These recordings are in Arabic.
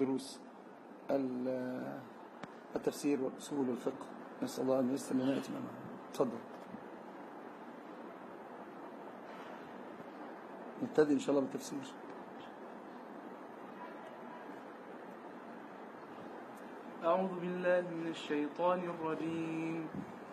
دروس التفسير والأصول والفقه. نسأل الله أن يسلم لنا إتمامها تفضل. نبتدي إن شاء الله بالتفسير. أعوذ بالله من الشيطان الرجيم.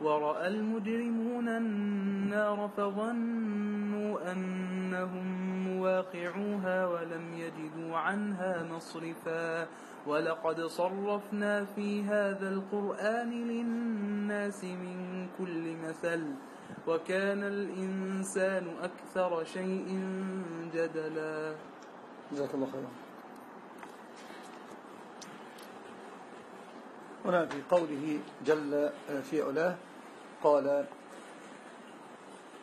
ورأى المجرمون النار فظنوا أنهم مواقعوها ولم يجدوا عنها مصرفا ولقد صرفنا في هذا القرآن للناس من كل مثل وكان الإنسان أكثر شيء جدلا جزاك الله خيرا. هنا في قوله جل في علاه قال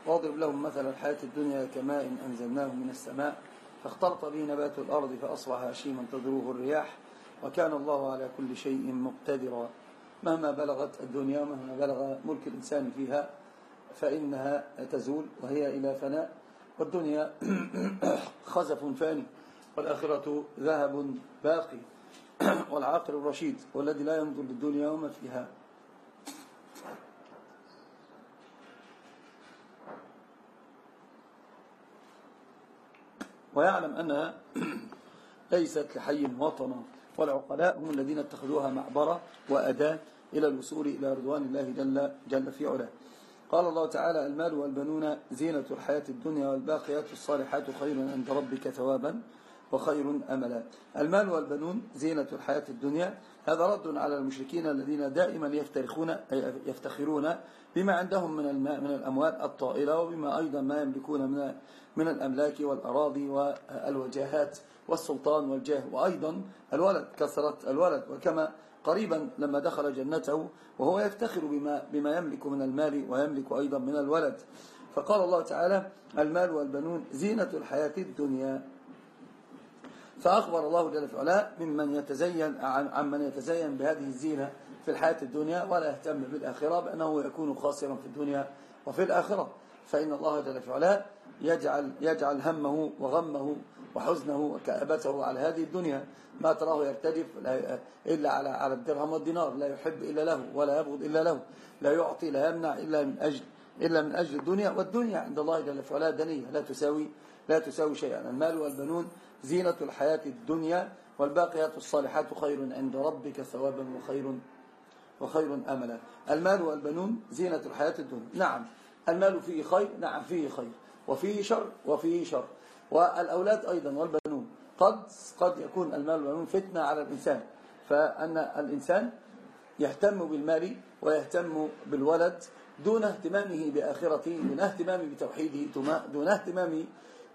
واضرب لهم مثل الحياة الدنيا كماء أنزلناه من السماء فاختلط به نبات الأرض فأصبح هشيما تذروه الرياح وكان الله على كل شيء مقتدرا. مهما بلغت الدنيا ومهما بلغ ملك الإنسان فيها فإنها تزول وهي إلى فناء والدنيا خزف فاني والآخرة ذهب باقي. والعاقل الرشيد والذي لا ينظر للدنيا وما فيها. ويعلم أنها ليست لحي وطنا والعقلاء هم الذين اتخذوها معبرة وأداة إلى الوصول إلى رضوان الله جل, جل في علاه. قال الله تعالى المال والبنون زينة الحياة الدنيا والباقيات الصالحات خير عند ربك ثوابا وخير أملا. المال والبنون زينة الحياة الدنيا هذا رد على المشركين الذين دائما يفتخرون يفتخرون بما عندهم من من الأموال الطائلة وبما أيضا ما يملكون من من الأملاك والأراضي والوجاهات والسلطان والجاه. وأيضا الولد كثرة الولد. وكما قريبا لما دخل جنته وهو يفتخر بما, بما يملك من المال ويملك أيضا من الولد. فقال الله تعالى المال والبنون زينة الحياة الدنيا. فأخبر الله جل وعلا ممن يتزين عن من يتزين بهذه الزينة في الحياة الدنيا ولا يهتم بالآخرة بأنه يكون خاسرا في الدنيا وفي الآخرة. فإن الله جل وعلا يجعل, يجعل همه وغمه وحزنه وكآبته على هذه الدنيا. ما تراه يرتجف إلا على على الدرهم والدينار. لا يحب إلا له ولا يبغض إلا له. لا يعطي لا يمنع إلا من أجل إلا من أجل الدنيا والدنيا. عند الله جل وعلا دنية لا تساوي لا تساوي شيئا. المال والبنون زينة الحياة الدنيا والباقيات الصالحات خير عند ربك ثوابا وخير وخير أملا. المال والبنون زينة الحياة الدنيا. نعم المال فيه خير. نعم فيه خير. وفيه شر وفيه شر. والأولاد أيضا والبنون. قد قد يكون المال والبنون فتنة على الإنسان. فأن الإنسان يهتم بالمال ويهتم بالولد دون اهتمامه بآخرته دون اهتمامه بتوحيده دون اهتمامه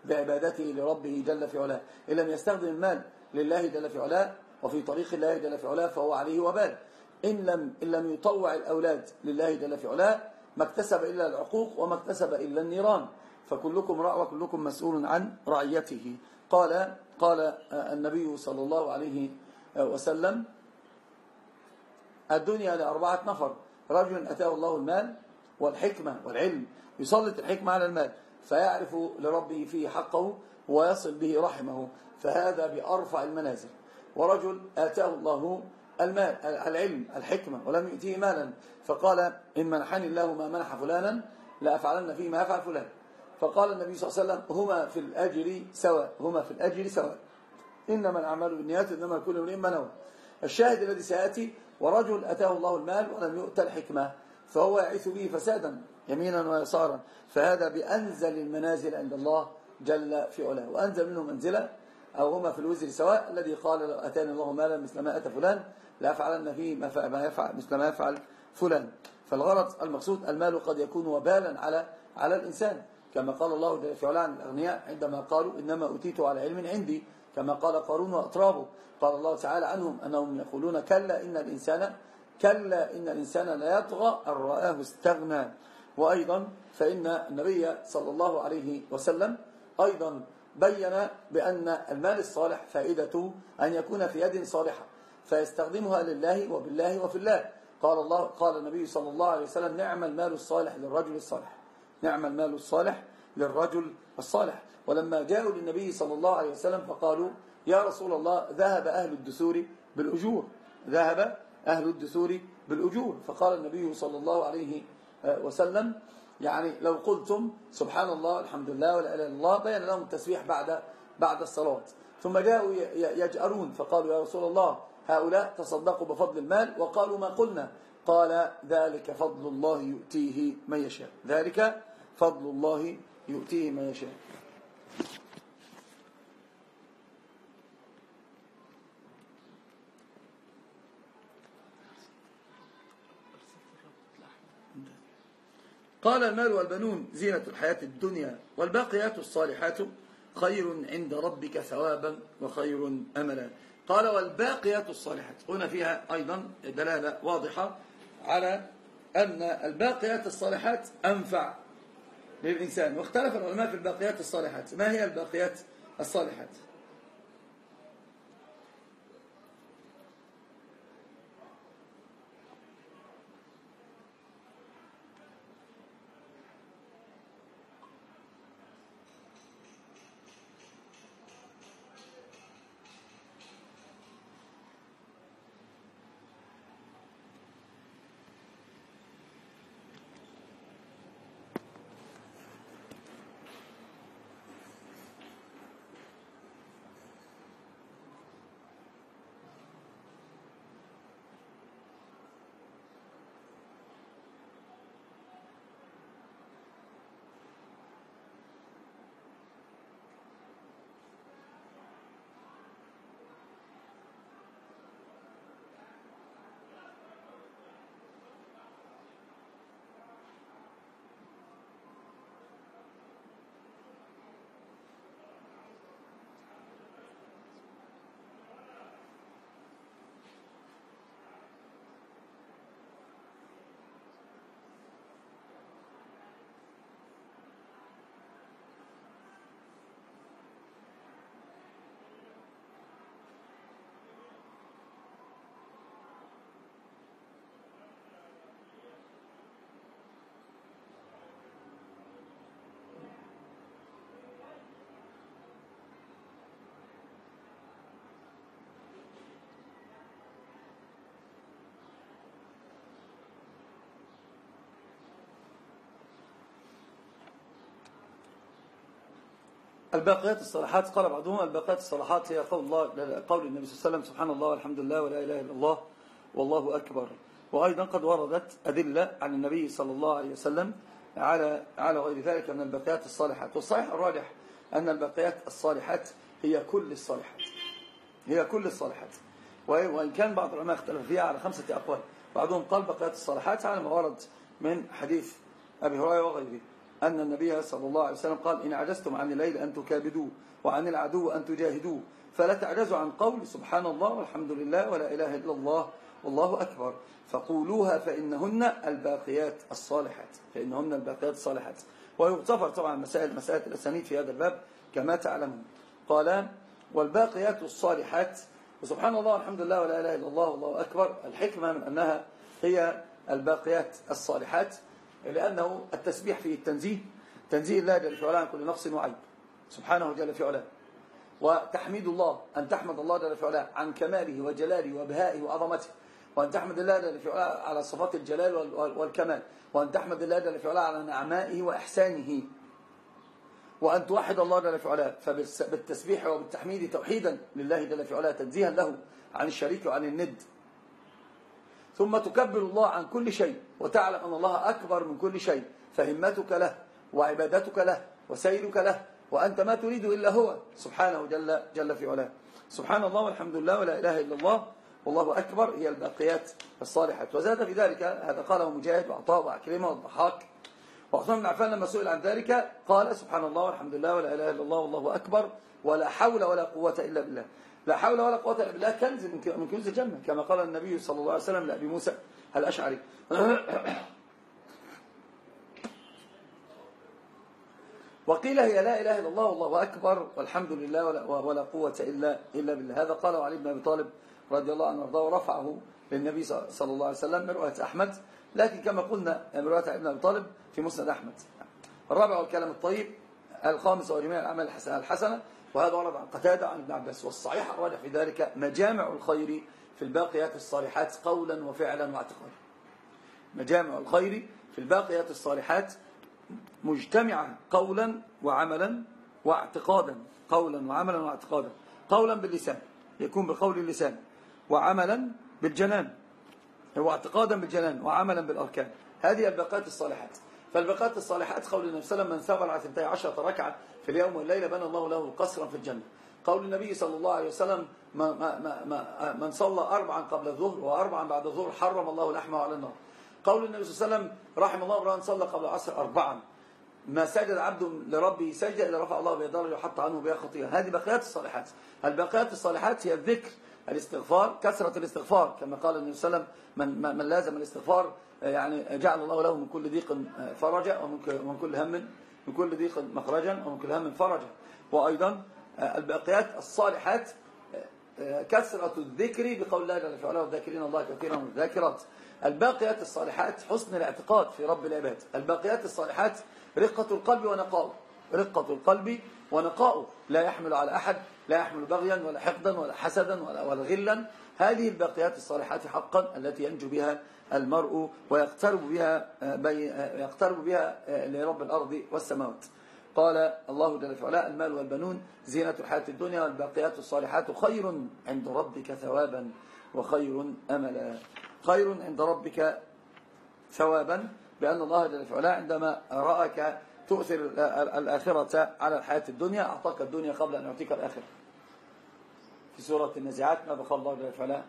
بعبادته لربه جل في علاه. إن لم يستخدم المال لله جل في علاه وفي طريق الله جل في علاه فهو عليه وبال. إن لم, إن لم يطوع الأولاد لله جل في علاه ما اكتسب إلا العقوق وما اكتسب إلا النيران. فكلكم راع وكلكم مسؤول عن رعيته. قال قال النبي صلى الله عليه وسلم الدنيا لأربعة نفر. رجل أتاه الله المال والحكمة والعلم. يسلط الحكمة على المال. فيعرف لربه فيه حقه ويصل به رحمه فهذا بأرفع المنازل. ورجل آتاه الله المال العلم الحكمة ولم يؤتيه مالا فقال إن منحني الله ما منح فلانا لأفعلن فيه ما يفعل فلان. فقال النبي صلى الله عليه وسلم هما في الأجر سواء هما في الأجر سواء. إنما الأعمال بالنيات إنما كل امرئ ما نوى. الشاهد الذي سيأتي ورجل أتاه الله المال ولم يؤت الحكمة فهو يعيث به فسادا. يمينا ويسارا. فهذا بأنزل المنازل عند الله جل في علاه. وأنزل منه منزلة أو هما في الوزر سواء الذي قال لو أتاني الله مالا مثل ما أتى فلان لأفعلن فيه ما يفعل مثل ما يفعل فلان. فالغرض المقصود المال قد يكون وبالا على على الإنسان. كما قال الله جل في علاه عن الأغنياء عندما قالوا إنما أتيت على علم عندي كما قال قارون وأطرابه. قال الله تعالى عنهم أنهم يقولون كلا إن الإنسان كلا إن الإنسان لا يطغى أن رآه استغنى. وأيضا فإن النبي صلى الله عليه وسلم أيضا بين بأن المال الصالح فائدته أن يكون في يد صالحة فيستخدمها لله وبالله وفي الله. قال الله قال النبي صلى الله عليه وسلم نعم المال الصالح للرجل الصالح. نعم المال الصالح للرجل الصالح. ولما جاءوا للنبي صلى الله عليه وسلم فقالوا يا رسول الله ذهب أهل الدثور بالأجور. ذهب أهل الدثور بالأجور. فقال النبي صلى الله عليه يعني لو قلتم سبحان الله الحمد لله ولا إله إلا الله بين لهم التسبيح بعد بعد الصلاة ثم جاءوا يجأرون فقالوا يا رسول الله هؤلاء تصدقوا بفضل المال وقالوا ما قلنا. قال ذلك فضل الله يؤتيه من يشاء. ذلك فضل الله يؤتيه من يشاء. قال المال والبنون زينة الحياة الدنيا والباقيات الصالحات خير عند ربك ثوابا وخير أملا. قال والباقيات الصالحات هنا فيها أيضا دلالة واضحة على أن الباقيات الصالحات أنفع للإنسان. واختلف العلماء في الباقيات الصالحات. ما هي الباقيات الصالحات؟ الباقيات الصالحات قال بعضهم الباقيات الصالحات هي قول الله قول النبي صلى الله عليه وسلم سبحان الله والحمد لله ولا إله إلا الله والله أكبر. وأيضا قد وردت أدلة عن النبي صلى الله عليه وسلم على على غير ذلك من الباقيات الصالحات. والصحيح الراجح أن الباقيات الصالحات هي كل الصالحات. هي كل الصالحات. وإن كان بعض العلماء اختلف فيها على خمسة أقوال بعضهم قال بقيات الصالحات على ما ورد من حديث أبي هريرة وغيره. أن النبي صلى الله عليه وسلم قال إن عجزتم عن الليل أن تكابدوه وعن العدو أن تجاهدوه فلا تعجزوا عن قول سبحان الله والحمد لله ولا إله إلا الله والله أكبر فقولوها فإنهن الباقيات الصالحات فإنهن الباقيات الصالحات ويغتفر طبعا مسائل مسائل الأسانيد في هذا الباب كما تعلمون قال والباقيات الصالحات وسبحان الله والحمد لله ولا إله إلا الله والله أكبر الحكمة من أنها هي الباقيات الصالحات لأنه التسبيح فيه التنزيه تنزيه الله جل في علاه عن كل نقص وعيب. سبحانه جل في علاه. وتحميد الله أن تحمد الله جل في علاه عن كماله وجلاله وبهائه وعظمته. وأن تحمد الله جل في علاه على صفات الجلال والكمال. وأن تحمد الله جل في علاه على نعمائه وإحسانه. وأن توحد الله جل في علاه فبالتسبيح وبالتحميد توحيدا لله جل في علاه تنزيها له عن الشريك وعن الند. ثم تكبر الله عن كل شيء وتعلم أن الله أكبر من كل شيء فهمتك له وعبادتك له وسيرك له وأنت ما تريد إلا هو سبحانه جل, جل في علاه. سبحان الله والحمد لله ولا إله إلا الله والله أكبر هي الباقيات الصالحات. وزاد في ذلك هذا قاله مجاهد وعطاء وعكرمة والضحاك وعثمان بن عفان لما سئل عن ذلك قال سبحان الله والحمد لله ولا إله إلا الله والله أكبر ولا حول ولا قوة إلا بالله. لا حول ولا قوة إلا بالله. كنز من كنوز الجنة. كما قال النبي صلى الله عليه وسلم لأبي موسى الأشعري. وقيل هي لا إله إلا الله والله أكبر والحمد لله ولا, ولا قوة إلا, إلا بالله. هذا قاله علي بن أبي طالب رضي الله عنه وارضاه ورفعه للنبي صلى الله عليه وسلم من رواية أحمد. لكن كما قلنا من رواية ابن أبي طالب في مسند أحمد. الرابع والكلام الطيب الخامس وجميع الأعمال الحسنة. وهذا ورد عن قتادة عن ابن عباس والصحيح الراجح في ذلك مجامع الخير في الباقيات الصالحات قولا وفعلا واعتقادا. مجامع الخير في الباقيات الصالحات مجتمعة قولا وعملا واعتقادا قولا وعملا واعتقادا. قولا باللسان يكون بقول اللسان. وعملا بالجنان هو اعتقادا بالجنان وعملا بالأركان. هذه الباقيات الصالحات. فالباقيات الصالحات قول النبي صلى الله عليه وسلم من على 12 ركعة في اليوم والليلة بنى الله له قصرا في الجنة. قول النبي صلى الله عليه وسلم ما ما ما ما من صلى أربعا قبل الظهر وأربعا بعد الظهر حرم الله لحمه على النار. قول النبي صلى الله عليه وسلم رحم الله امرأ صلى قبل العصر أربعا. ما سجد عبد لربه سجد إلا رفع الله بيداره وحط عنه بها خطيئة. هذه باقيات الصالحات. الباقيات الصالحات هي الذكر الاستغفار كثرة الاستغفار كما قال النبي صلى الله عليه وسلم من, من لازم الاستغفار يعني جعل الله له من كل ضيق فرجا ومن كل هم من كل ضيق مخرجا ومن كل هم فرجا. وأيضا الباقيات الصالحات كثرة الذكر بقول الله جل وعلا والذاكرين الله كثيرا والذاكرات. الباقيات الصالحات حسن الاعتقاد في رب العباد. الباقيات الصالحات رقة القلب ونقاؤه. رقة القلب ونقاؤه. لا يحمل على أحد لا يحمل بغيا ولا حقدا ولا حسدا ولا, ولا غلا. هذه الباقيات الصالحات حقا التي ينجو بها المرء ويقترب بها يقترب بها لرب الأرض والسماوات. قال الله جل وعلا المال والبنون زينة الحياة الدنيا والباقيات الصالحات خير عند ربك ثوابا وخير أملا. خير عند ربك ثوابا بأن الله جل وعلا عندما رأك تؤثر الآخرة على الحياة الدنيا أعطاك الدنيا قبل أن يعطيك الآخرة. في سورة النزعات ماذا قال الله جل وعلا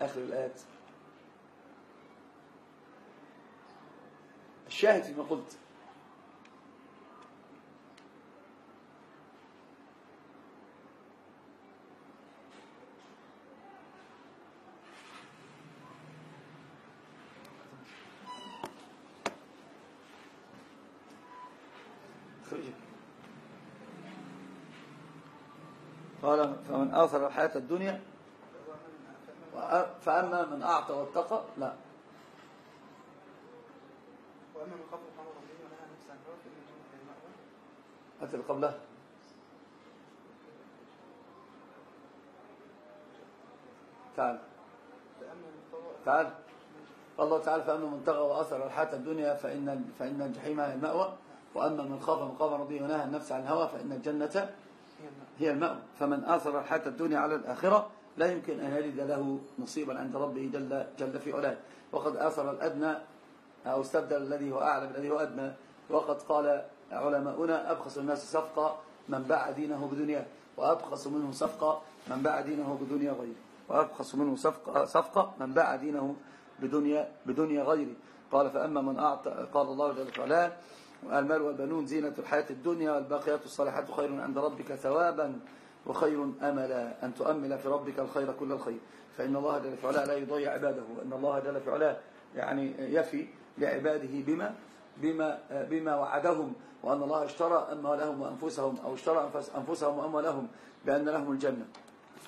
آخر الآيات. الشاهد فيما قلت. قال فمن آثر الحياة الدنيا فأما من أعطى واتقى لا. وأما من خاف مقام ربه ونهى نفسه عن الهوى فإن الجنة هي المأوى. أتي قبلها تعال. تعال. الله تعالى فأما من طغى وأثر الحياة الدنيا فإن فإن الجحيم هي المأوى. وأما من خاف مقام ربه ونهى النفس عن الهوى فإن الجنة هي المأوى فمن آثر الحياة الدنيا على الآخرة لا يمكن أن يجد له نصيبا عند ربه جل, جل في علاه. وقد آثر الأدنى أو استبدل الذي هو أعلى بالذي هو أدنى. وقد قال علماؤنا أبخس الناس صفقة من باع دينه بدنياه. وأبخس منه صفقة من باع دينه بدنيا غيره. وأبخس منه صفقة, صفقة من باع دينه بدنيا, بدنيا غيره. قال فأما من أعطى قال الله جل وعلا المال والبنون زينة الحياة الدنيا والباقيات الصالحات خير عند ربك ثوابا وخير أملا. أن تؤمل في ربك الخير كل الخير. فإن الله جل وعلا لا يضيع عباده. وأن الله جل وعلا يعني يفي لعباده بما بما بما وعدهم. وأن الله اشترى أموالهم وأنفسهم أو اشترى أنفسهم وأموالهم بأن لهم الجنة.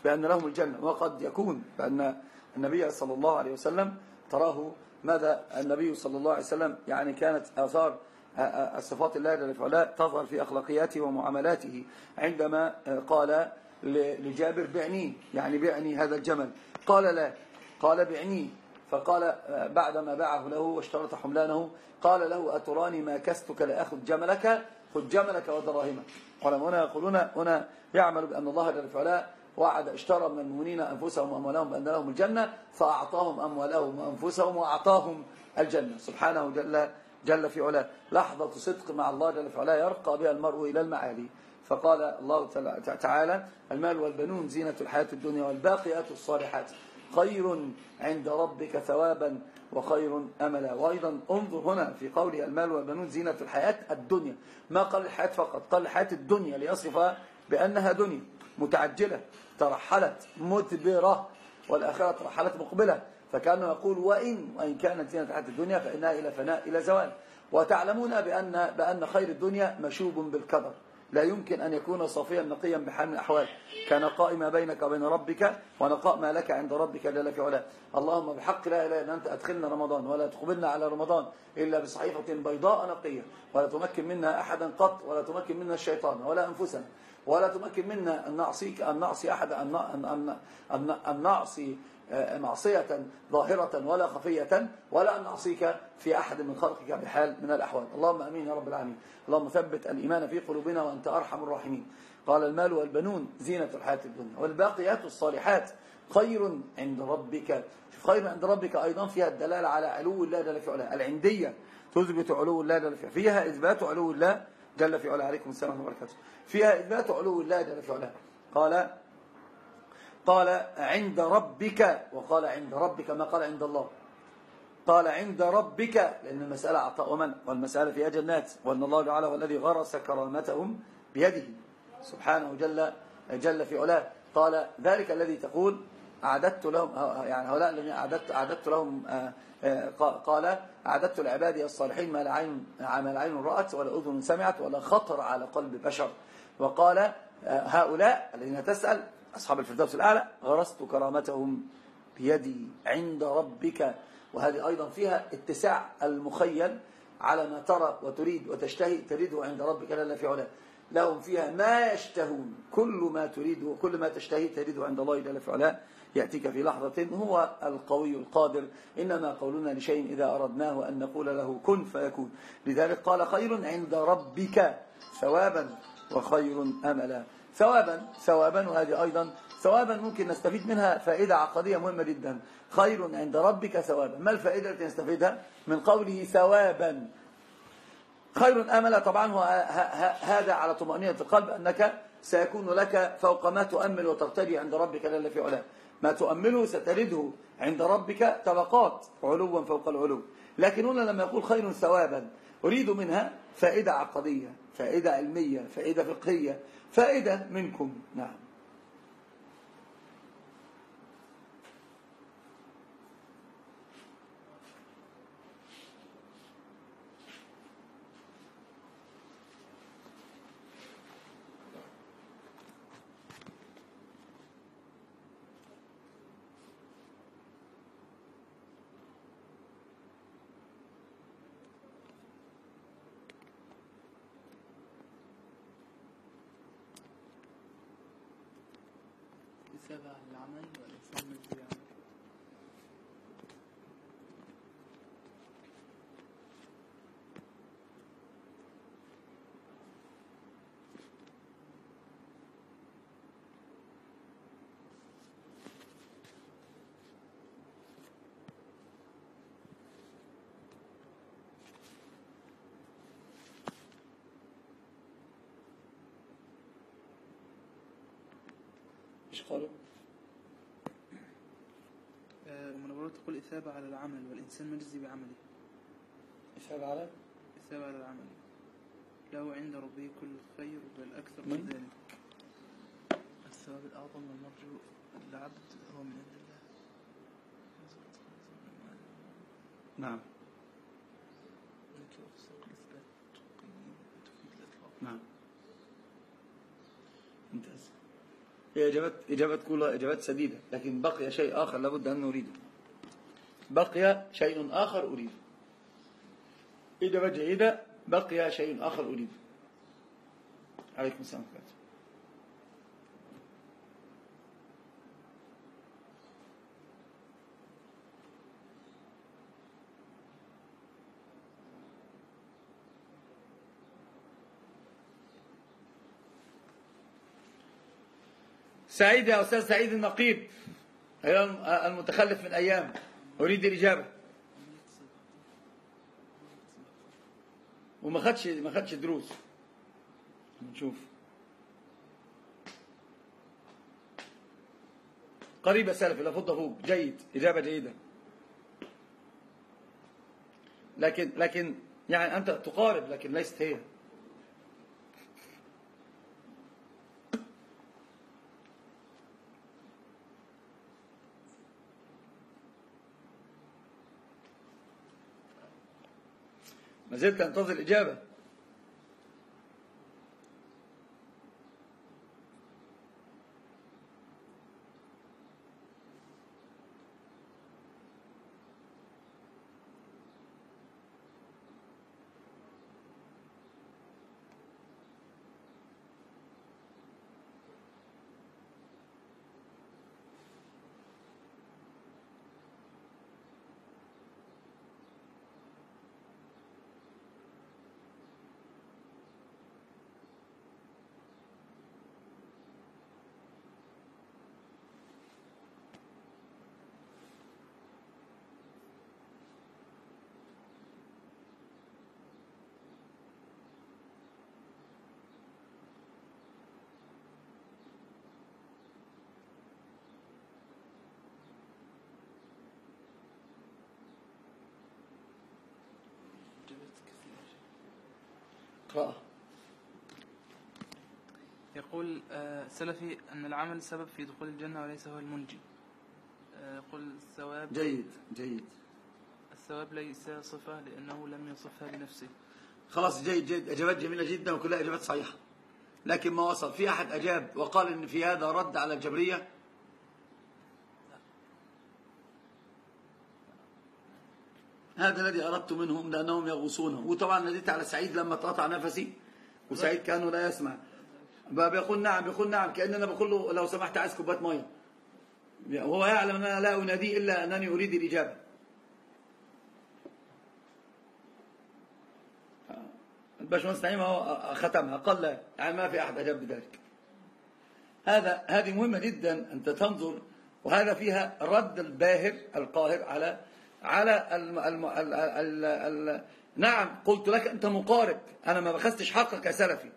بأن لهم الجنة. وقد يكون بأن النبي صلى الله عليه وسلم تراه ماذا؟ النبي صلى الله عليه وسلم يعني كانت آثار الصفات الله جل وعلا تظهر في أخلاقياته ومعاملاته. عندما قال لجابر بعني يعني بعني هذا الجمل. قال لا قال بعني. فقال بعدما باعه له واشترط حملانه قال له أتراني ما كستك لأخذ جملك؟ خذ جملك ودراهمك. قال هنا يقولون هنا يعمل بأن الله جل وعلا وعد اشترى من المؤمنين أنفسهم وأموالهم بأن لهم الجنة فأعطاهم أموالهم وأنفسهم وأعطاهم الجنة. سبحانه جل جل في علاه. لحظة صدق مع الله جل في علاه يرقى بها المرء إلى المعالي. فقال الله تعالى المال والبنون زينة الحياة الدنيا والباقيات الصالحات. خير عند ربك ثوابا وخير أملا. وأيضا انظر هنا في قوله المال والبنون زينة الحياة الدنيا. ما قال الحياة فقط قال الحياة الدنيا ليصفها بأنها دنيا متعجلة ترحلت مدبرة والآخرة ترحلت مقبلة. فكأنه يقول وإن وإن كانت زينة الحياة الدنيا فإنها إلى فناء إلى زوال. وتعلمون بأن, بأن خير الدنيا مشوب بالقدر. لا يمكن أن يكون صافيا نقيا بحال من الأحوال. كان قائما بينك وبين ربك ونقاء ما لك عند ربك جل في علاه اللهم بحق لا إله إلا أنت أدخلنا رمضان ولا تقبلنا على رمضان إلا بصحيفة بيضاء نقية. ولا تمكن منا أحدا قط ولا تمكن منا الشيطان ولا أنفسنا. ولا تمكن منا أن نعصيك أن نعصي أحدا أن, أن, أن, أن نعصي معصية ظاهرة ولا خفية ولا أن نعصيك في أحد من خلقك بحال من الأحوال. اللهم أمين يا رب العالمين. اللهم ثبت الإيمان في قلوبنا وأنت أرحم الراحمين. قال المال والبنون زينة الحياة الدنيا والباقيات الصالحات خير عند ربك. خير عند ربك أيضا فيها الدلالة على علو الله جل في علاه العندية تثبت علو الله جل في فيها إثبات علو الله جل في علاه. عليكم السلام وبركاته. فيها إثبات علو الله جل في علاه. قال قال عند ربك وقال عند ربك ما قال عند الله. قال عند ربك لأن المسألة عطاء ومن والمسألة فيها جنات وأن الله تعالى هو الذي غرس كرامتهم بيده. سبحانه جل جل في علاه. قال ذلك الذي تقول أعددت لهم يعني هؤلاء الذين أعددت, أعددت لهم آه، آه، قال أعددت لعبادي الصالحين ما العين ما العين رأت ولا أذن سمعت ولا خطر على قلب بشر. وقال آه، هؤلاء الذين تسأل أصحاب الفردوس الأعلى غرست كرامتهم بيدي عند ربك. وهذه أيضا فيها اتساع المخيل على ما ترى وتريد وتشتهي تريده عند ربك جل في علاه. لهم فيها ما يشتهون. كل ما تريد وكل ما تشتهي تريده عند الله جل في علاه. يأتيك في لحظة هو القوي القادر. إنما قولنا لشيء إذا أردناه أن نقول له كن فيكون. لذلك قال خير عند ربك ثوابا وخير أملا. ثوابا ثوابا وهذه أيضا ثوابا ممكن نستفيد منها فائدة عقدية مهمة جدا. خير عند ربك ثوابا. ما الفائدة التي نستفيدها؟ من قوله ثوابا. خير أملا طبعا هذا على طمأنينة القلب أنك سيكون لك فوق ما تؤمل وترتدي عند ربك جل في علاه. ما تؤمله سترده عند ربك طبقات علوا فوق العلو. لكن هنا لما يقول خير ثوابا أريد منها فائدة عقدية فائدة علمية فائدة فقهية. فائدة منكم. نعم تبع العمل والإنسان مجزي عمل إيش قالوا؟ المنورات تقول إثابة على العمل والإنسان مجزي بعمله. الثواب على؟ الثواب على العمل. له عند ربه كل خير بل أكثر من من؟ ذلك. الثواب الأعظم والمرجو العبد هو من عند الله. نعم. هي إجابات إجابات كلها إجابات سديدة. لكن بقي شيء آخر لابد أن نريده. بقي شيء آخر أريده إجابة جيدة. بقي شيء آخر أريده عليكم السلام ورحمة سعيد يا أستاذ سعيد النقيب المتخلف من أيام أريد الإجابة. وما خدش ما خدش دروس. نشوف. قريب سلف لا فوق جيد. إجابة جيدة. لكن لكن يعني أنت تقارب لكن ليست هي. زلت أنتظر الإجابة إجابات قراءة يقول آه، سلفي أن العمل سبب في دخول الجنة وليس هو المنجي. آه، يقول الثواب جيد جيد. الثواب ليس صفة لأنه لم يصفها لنفسه. خلاص جيد جيد. إجابات جميلة جدا وكلها إجابات صحيحة. لكن ما وصل. في أحد أجاب وقال إن في هذا رد على الجبرية؟ هذا الذي أردت منهم لأنهم يغوصونه وطبعا ناديت على سعيد لما اتقطع نفسي وسعيد كأنه لا يسمع. بيقول نعم بيقول نعم كأننا بقول له لو سمحت عايز كوباية مية. وهو يعلم أن أنا لا أناديه إلا أنني أريد الإجابة. الباشمهندس نعيم هو ختمها قال لا يعني ما في أحد أجاب بذلك. هذا هذه مهمة جدا أنت تنظر وهذا فيها رد الباهر القاهر على على الم الم ال ال ال نعم قلت لك أنت مقارب. أنا ما بخستش حقك يا سلفي.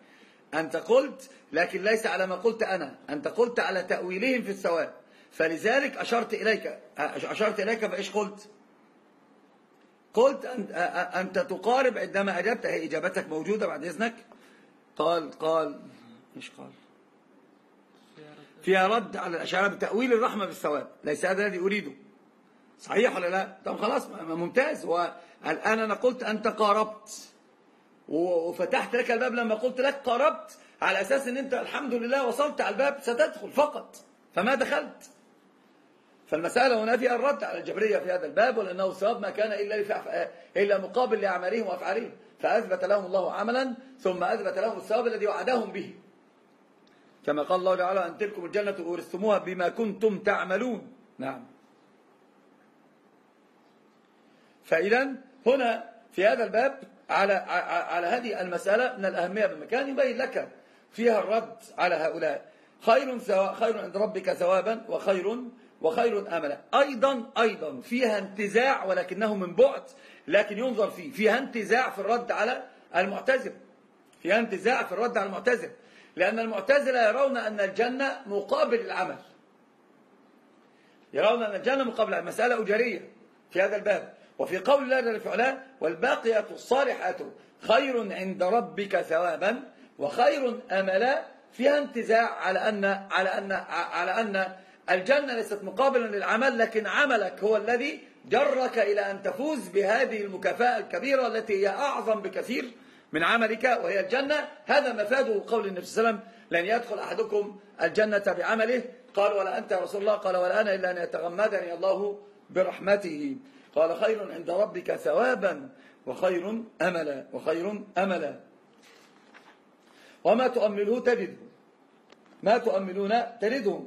أنت قلت لكن ليس على ما قلت أنا. أنت قلت على تأويلهم في الثواب فلذلك أشرت إليك أشرت إليك فإيش قلت؟ قلت أنت, تقارب عندما أجبت. هي إجابتك موجودة بعد إذنك؟ قال قال إيش قال؟ فيها رد. على الأشاعرة بتأويل الرحمة بالثواب ليس هذا الذي أريده. صحيح ولا لا؟ طب خلاص ممتاز. والآن أنا قلت أنت قاربت وفتحت لك الباب لما قلت لك قاربت على أساس أن أنت الحمد لله وصلت على الباب ستدخل فقط. فما دخلت. فالمسألة هنا فيها الرد على الجبرية في هذا الباب ولأنه الثواب ما كان إلا. إلا مقابل لأعمالهم وأفعالهم. فأثبت لهم الله عملا ثم أثبت لهم الثواب الذي وعدهم به. كما قال الله تعالى أن تلكم الجنة أورثتموها بما كنتم تعملون. نعم. فإذا هنا في هذا الباب على على هذه المسألة من الأهمية بمكان يبين لك فيها الرد على هؤلاء. خير خير عند ربك ثوابا وخير وخير املا أيضا أيضا فيها انتزاع ولكنه من بعد لكن ينظر فيه. فيها انتزاع في الرد على المعتزله فيها انتزاع في الرد على المعتزله لأن المعتزلة يرون أن الجنة مقابل العمل. يرون أن الجنة مقابل المساله اجاريه في هذا الباب. وفي قول جل وعلا والباقيات الصالحات خير عند ربك ثوابا وخير أملا فيها انتزاع على ان على ان على أن الجنة ليست مقابلا للعمل لكن عملك هو الذي جرك إلى أن تفوز بهذه المكافأة الكبيرة التي هي أعظم بكثير من عملك وهي الجنة. هذا مفاده قول النبي صلى الله عليه وسلم لن يدخل أحدكم الجنة بعمله. قال ولا أنت يا رسول الله. قال ولا أنا إلا أن يتغمدني الله برحمته. قال خير عند ربك ثوابا وخير أملا وخير أملا. وما تؤمله تجده. ما تؤملون تجده.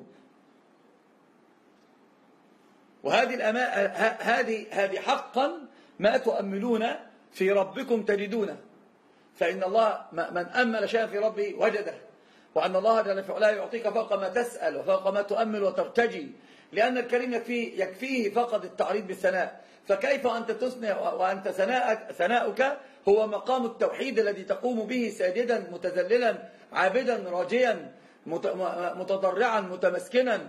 وهذه الأماء هذه هذه حقا ما تؤملون في ربكم تجدونه. فإن الله من أمل شيئا في ربه وجده. وأن الله جل في علاه يعطيك فوق ما تسأل وفوق ما تؤمل وترتجي لأن الكريم يكفيه, يكفيه فقط التعريض بالثناء. فكيف أنت تثني وأنت ثناءك, ثناؤك هو مقام التوحيد الذي تقوم به ساجدا متذللا عابدا راجيا متضرعا متمسكنا؟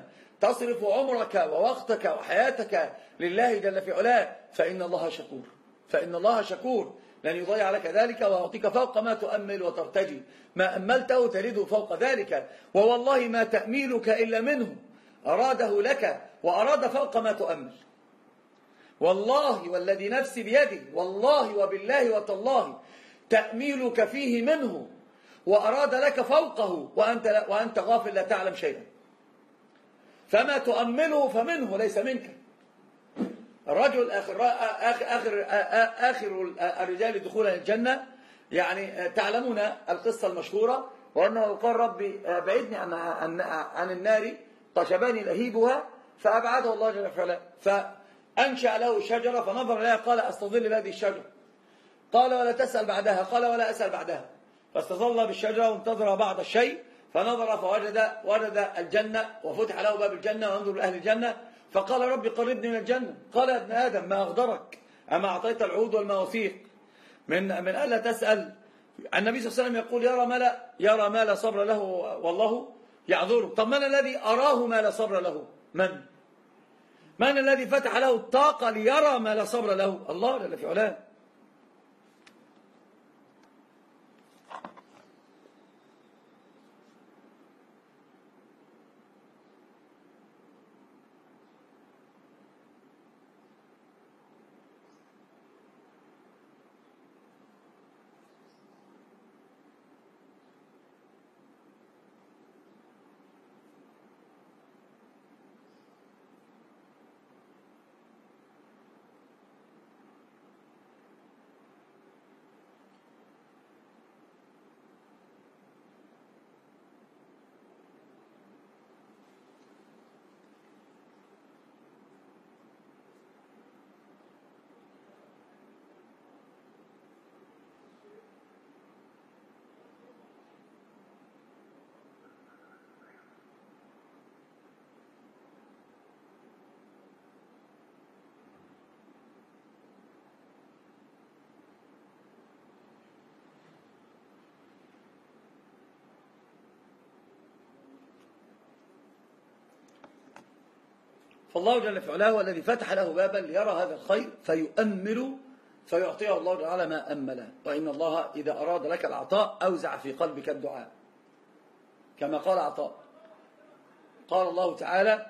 تصرف عمرك ووقتك وحياتك لله جل في علاه فإن الله شكور. فإن الله شكور. لن يضيع لك ذلك ويعطيك فوق ما تؤمل وترتجي. ما أملته تريده فوق ذلك ووالله ما تأميلك إلا منه. أراده لك وأراد فوق ما تؤمل. والله والذي نفسي بيده والله وبالله وتالله تأميلك فيه منه وأراد لك فوقه وأنت, وأنت غافل لا تعلم شيئا. فما تؤمله فمنه ليس منك. الرجل آخر, آخر, آخر, آخر الرجال دخولا الجنة يعني تعلمون القصة المشهورة وأنه قال ربي بعدني عن, عن, النار طشباني لهيبها فأبعده الله جل وعلا. فأنشأ له شجرة فنظر إليها قال أستظل بهذه الشجرة. قال ولا تسأل بعدها. قال ولا أسأل بعدها. فاستظل بالشجرة وانتظر بعض الشيء فنظر فوجد وجد الجنة وفتح له باب الجنة وانظر لأهل الجنة فقال ربي قربني من الجنة. قال يا ابن آدم ما أغدرك؟ أما أعطيت العهود والمواثيق؟ من من ألا تسأل؟ النبي صلى الله عليه وسلم يقول يرى ما لا يرى ما لا صبر له والله يعذره. طب من الذي أراه ما لا صبر له؟ من؟ من الذي فتح له الطاقة ليرى ما لا صبر له؟ الله جل في علاه. فالله جل في علاه هو الذي فتح له بابا ليرى هذا الخير فيؤمل فيعطيه الله تعالى ما أمله وإن الله إذا أراد لك العطاء أوزع في قلبك الدعاء. كما قال عطاء. قال الله تعالى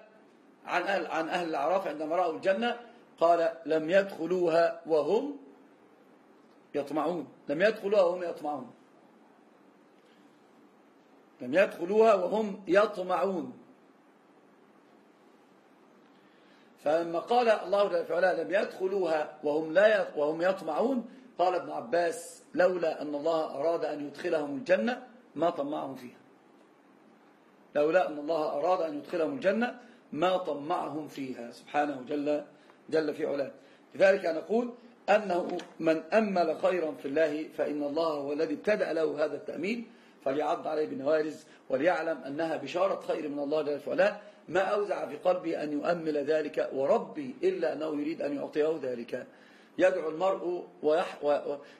عن أهل, عن أهل الأعراف عندما رأوا الجنة قال لم يدخلوها وهم يطمعون. لم يدخلوها وهم يطمعون. لم يدخلوها وهم يطمعون. فلما قال الله جل وعلا لم يدخلوها وهم لا وهم يطمعون قال ابن عباس لولا أن الله أراد أن يدخلهم الجنة ما طمعهم فيها. لولا أن الله أراد أن يدخلهم الجنة ما طمعهم فيها سبحانه جل جل في علاه. لذلك نقول أنه من أمل خيرا في الله فإن الله هو الذي ابتدأ له هذا التأمين فليعض عليه بالنوارز وليعلم أنها بشارة خير من الله جل في علاه. ما أوزع في قلبي أن يؤمل ذلك وربي إلا أنه يريد أن يعطيه ذلك. يدعو المرء ويح...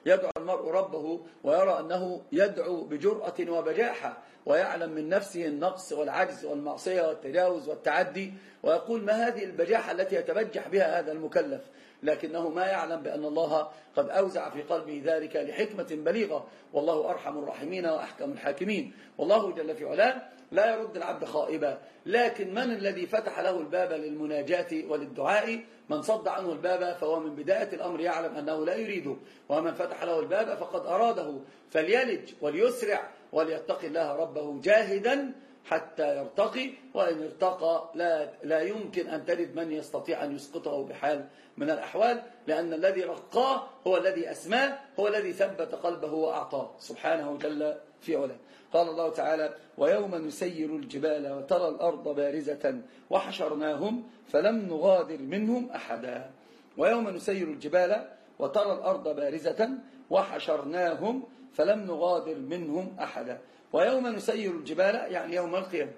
يدعو المرء ربه ويرى أنه يدعو بجرأة وبجاحة ويعلم من نفسه النقص والعجز والمعصية والتجاوز والتعدي ويقول ما هذه البجاحة التي يتبجح بها هذا المكلف؟ لكنه ما يعلم بأن الله قد أوزع في قلبه ذلك لحكمة بليغة. والله أرحم الراحمين وأحكم الحاكمين. والله جل في علاه لا يرد العبد خائبا. لكن من الذي فتح له الباب للمناجاة وللدعاء؟ من صد عنه الباب فهو من بداية الأمر يعلم أنه لا يريده. ومن فتح له الباب فقد أراده. فليلج وليسرع وليتقي الله ربه جاهدا حتى يرتقي وإن ارتقى لا, لا يمكن أن تجد من يستطيع أن يسقطه بحال من الأحوال لأن الذي رقاه هو الذي أسماه هو الذي ثبت قلبه وأعطاه. سبحانه جل في علاه. قال الله تعالى ويوم نسير الجبال وترى الأرض بارزة وحشرناهم فلم نغادر منهم أحدا. ويوم نسير الجبال وترى الأرض بارزة وحشرناهم فلم نغادر منهم أحدا. ويوم نسير الجبال يعني يوم القيامة.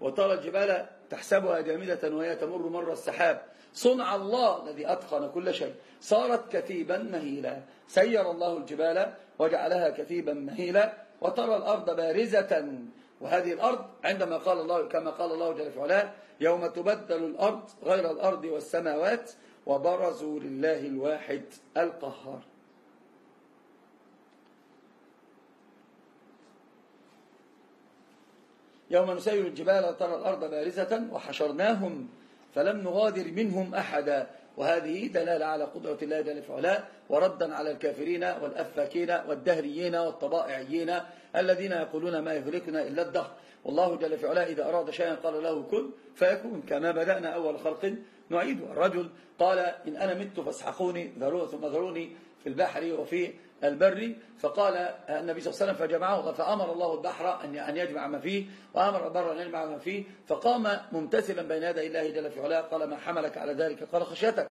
وترى الجبال تحسبها جامدة وهي تمر مر السحاب. صنع الله الذي أتقن كل شيء. صارت كثيبا مهيلا. سير الله الجبال وجعلها كثيبا مهيلا. وترى الأرض بارزة. وهذه الأرض عندما قال الله كما قال الله جل وعلا يوم تبدل الأرض غير الأرض والسماوات وبرزوا لله الواحد القهار. يوم نسير الجبال ترى الأرض بارزة وحشرناهم فلم نغادر منهم أحدا. وهذه دلالة على قدرة الله جل وعلا وردا على الكافرين والأفاكين والدهريين والطبائعيين الذين يقولون ما يهلكنا إلا الدهر. والله جل في علاه إذا أراد شيئا قال له كن فيكون كما بدأنا أول خلق نعيده الرجل قال إن أنا مت فاسحقوني ذروني ثم ذروني في البحر وفي البر فقال النبي صلى الله عليه وسلم فجمعه فأمر الله البحر أن يجمع ما فيه وأمر البر أن يجمع ما فيه فقام ممتثلا بين يدي الله جل في علاه قال ما حملك على ذلك؟ قال خشيتك.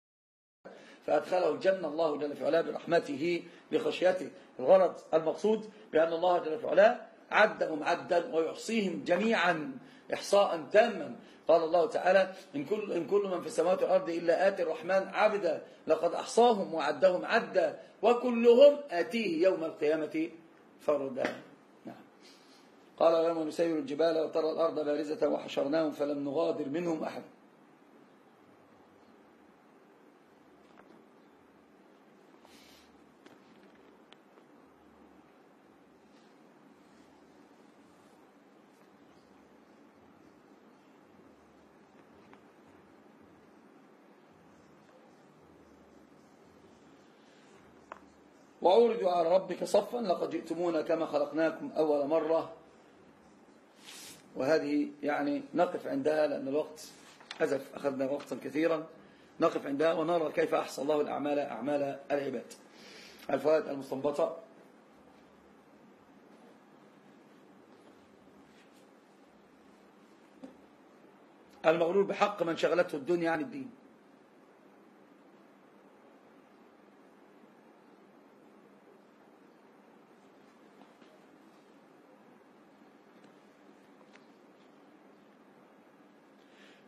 فأدخله الجنة الله جل في علاه برحمته بخشيته. الغرض المقصود بأن الله جل في علاه عدهم عدا ويحصيهم جميعا إحصاء تاما. قال الله تعالى إن كل, إن كل من في السماوات والأرض إلا آتي الرحمن عبدا لقد أحصاهم وعدهم عدا وكلهم آتيه يوم القيامة فردا نعم. قال يوم نسير الجبال وترى الأرض بارزة وحشرناهم فلم نغادر منهم أحد وعوردوا على ربك صفا لقد جئتمونا كما خلقناكم أول مرة. وهذه يعني نقف عندها لأن الوقت أزف أخذنا وقتا كثيرا. نقف عندها ونرى كيف أحصى الله الأعمال أعمال العباد. الفوائد المستنبطة. المغرور بحق من شغلته الدنيا عن الدين.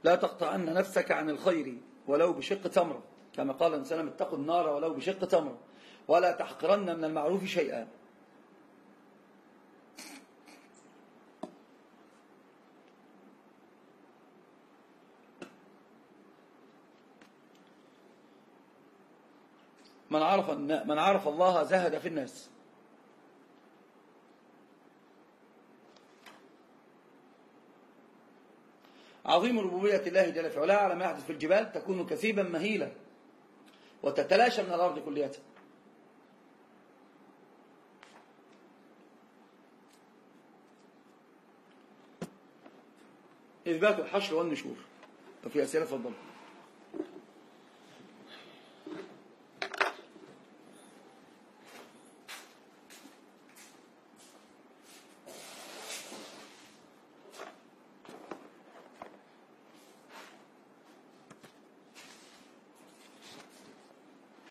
لا تقطعن نفسك عن الخير ولو بشق تمر. كما قال النبي صلى اتقوا النار ولو بشق تمر. ولا تحقرن من المعروف شيئا. من عرف من عرف الله زهد في الناس. عظيم ربوبية الله جل في علاه على ما يحدث في الجبال تكون كثيبا مهيلا وتتلاشى من الأرض كلية إثبات الحشر والنشور. ففي أسئلة فضل